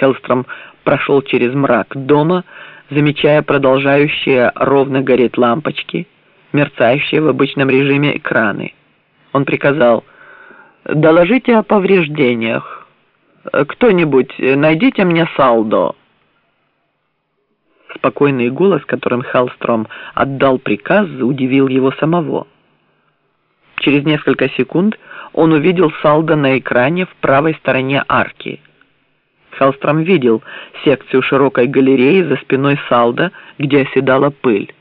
Хеллстром прошел через мрак дома, замечая продолжающие ровно гореть лампочки, мерцающие в обычном режиме экраны. Он приказал «Доложите о повреждениях. Кто-нибудь, найдите мне салдо». Спокойный голос, которым Хеллстром отдал приказ, удивил его самого. Через несколько секунд он увидел салдо на экране в правой стороне арки – Хеллстром видел секцию широкой галереи за спиной Салда, где оседала пыль.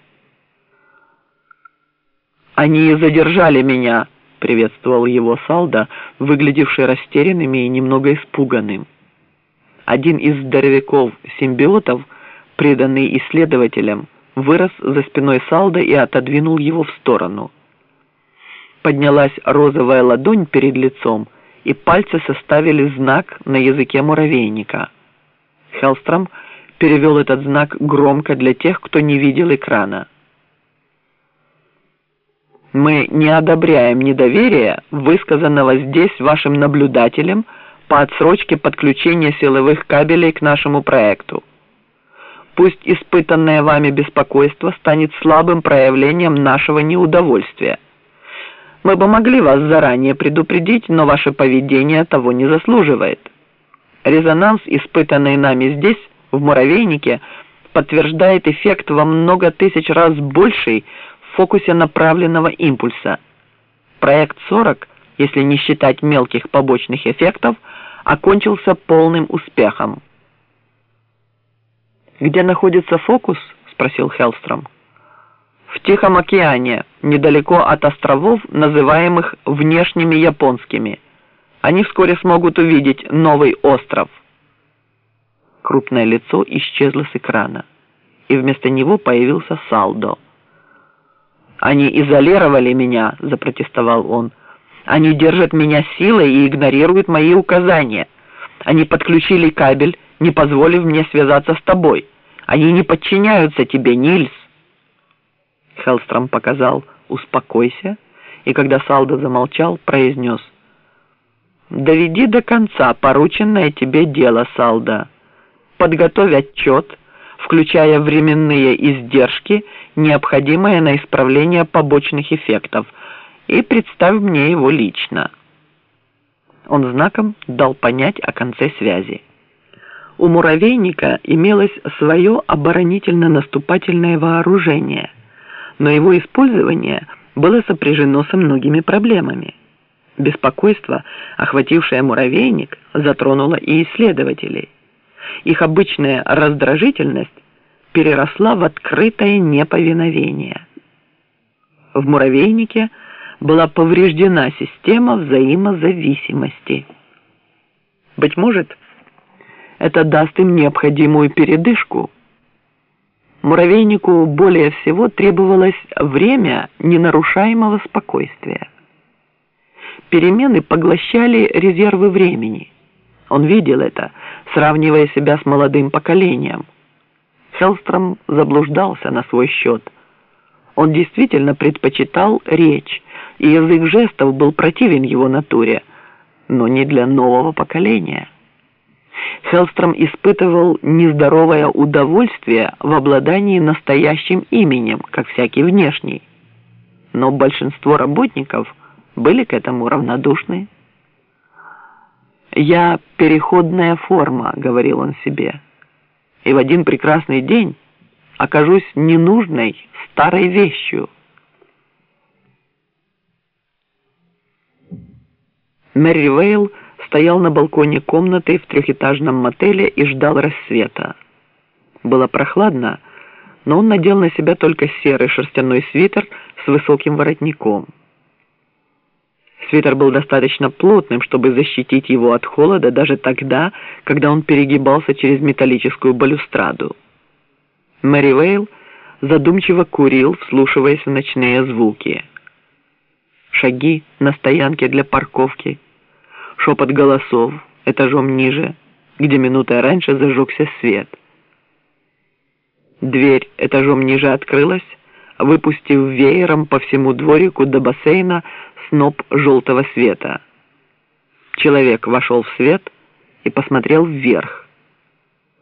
«Они задержали меня», — приветствовал его Салда, выглядевший растерянным и немного испуганным. Один из здоровяков-симбиотов, преданный исследователям, вырос за спиной Салда и отодвинул его в сторону. Поднялась розовая ладонь перед лицом — и пальцы составили знак на языке муравейника. Хелстром перевел этот знак громко для тех, кто не видел экрана. «Мы не одобряем недоверия, высказанного здесь вашим наблюдателем по отсрочке подключения силовых кабелей к нашему проекту. Пусть испытанное вами беспокойство станет слабым проявлением нашего неудовольствия». Мы бы могли вас заранее предупредить, но ваше поведение того не заслуживает. Резонанс, испытанный нами здесь, в муравейнике, подтверждает эффект во много тысяч раз больший в фокусе направленного импульса. Проект 40, если не считать мелких побочных эффектов, окончился полным успехом. «Где находится фокус?» – спросил Хеллстром. «В Тихом океане», недалеко от островов, называемых внешними японскими. Они вскоре смогут увидеть новый остров. Крупное лицо исчезло с экрана, и вместо него появился Салдо. «Они изолировали меня», — запротестовал он. «Они держат меня силой и игнорируют мои указания. Они подключили кабель, не позволив мне связаться с тобой. Они не подчиняются тебе, Нильс». Хеллстром показал «Успокойся», и когда Салдо замолчал, произнес «Доведи до конца порученное тебе дело, Салда. Подготовь отчет, включая временные издержки, необходимые на исправление побочных эффектов, и представь мне его лично». Он знаком дал понять о конце связи. У муравейника имелось свое оборонительно-наступательное вооружение – но его использование было сопряжено со многими проблемами. Беспокойство, охватившее муравейник, затронуло и исследователей. Их обычная раздражительность переросла в открытое неповиновение. В муравейнике была повреждена система взаимозависимости. Быть может, это даст им необходимую передышку – Муравейнику более всего требовалось время ненарушаемого спокойствия. Перемены поглощали резервы времени. Он видел это, сравнивая себя с молодым поколением. Хелстром заблуждался на свой счет. Он действительно предпочитал речь, и язык жестов был противен его натуре, но не для нового поколения. Хелстром испытывал нездоровое удовольствие в обладании настоящим именем, как всякий внешний. Но большинство работников были к этому равнодушны. «Я переходная форма», — говорил он себе, «и в один прекрасный день окажусь ненужной старой вещью». Мэри Вейл стоял на балконе комнаты в трехэтажном мотеле и ждал рассвета. Было прохладно, но он надел на себя только серый шерстяной свитер с высоким воротником. Свитер был достаточно плотным, чтобы защитить его от холода даже тогда, когда он перегибался через металлическую балюстраду. Мэри Вейл задумчиво курил, вслушиваясь в ночные звуки. Шаги на стоянке для парковки – шепот голосов этажом ниже, где минутой раньше зажегся свет. Дверь этажом ниже открылась, выпустив веером по всему дворику до бассейна сноп желтого света. Человек вошел в свет и посмотрел вверх.